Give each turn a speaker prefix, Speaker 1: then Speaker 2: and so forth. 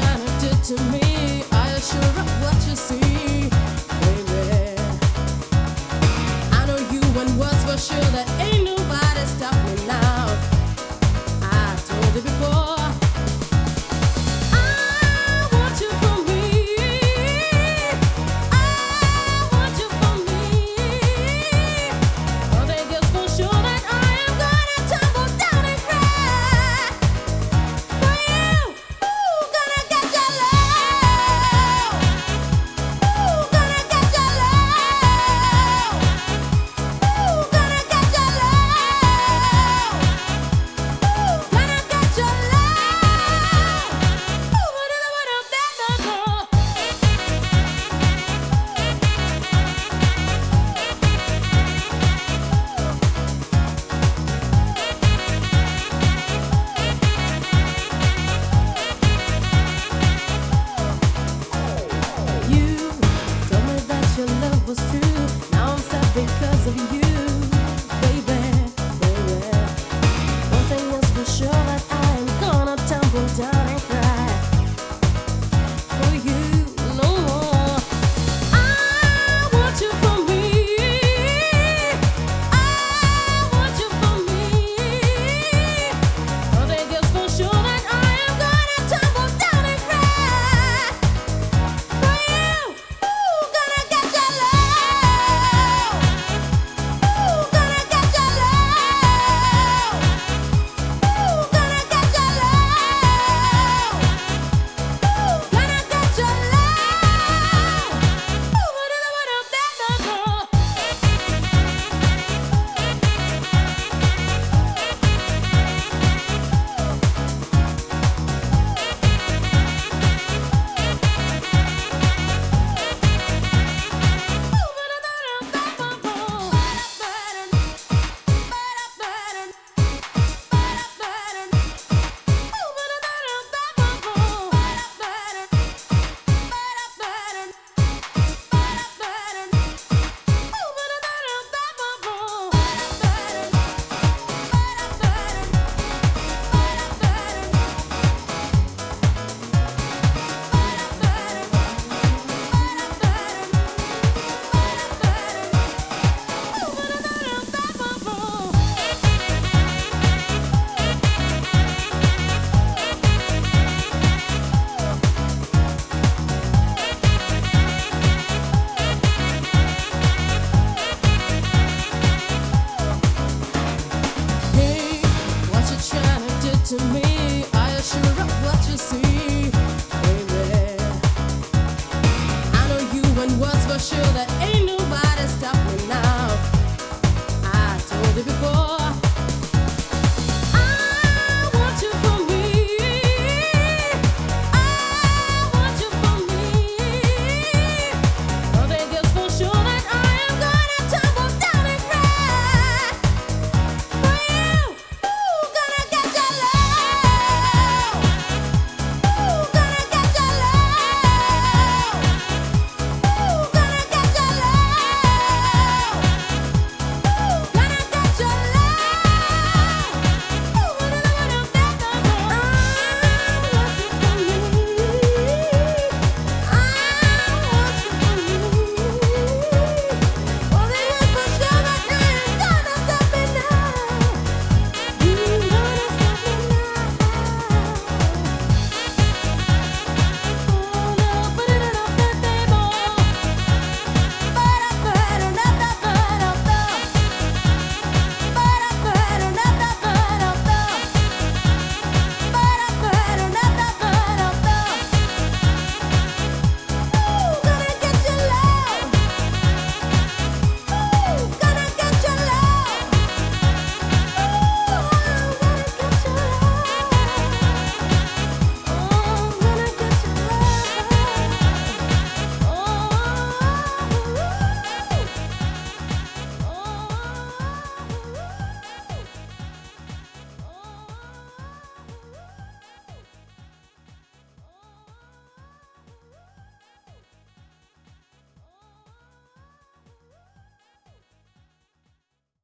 Speaker 1: trying to do to me.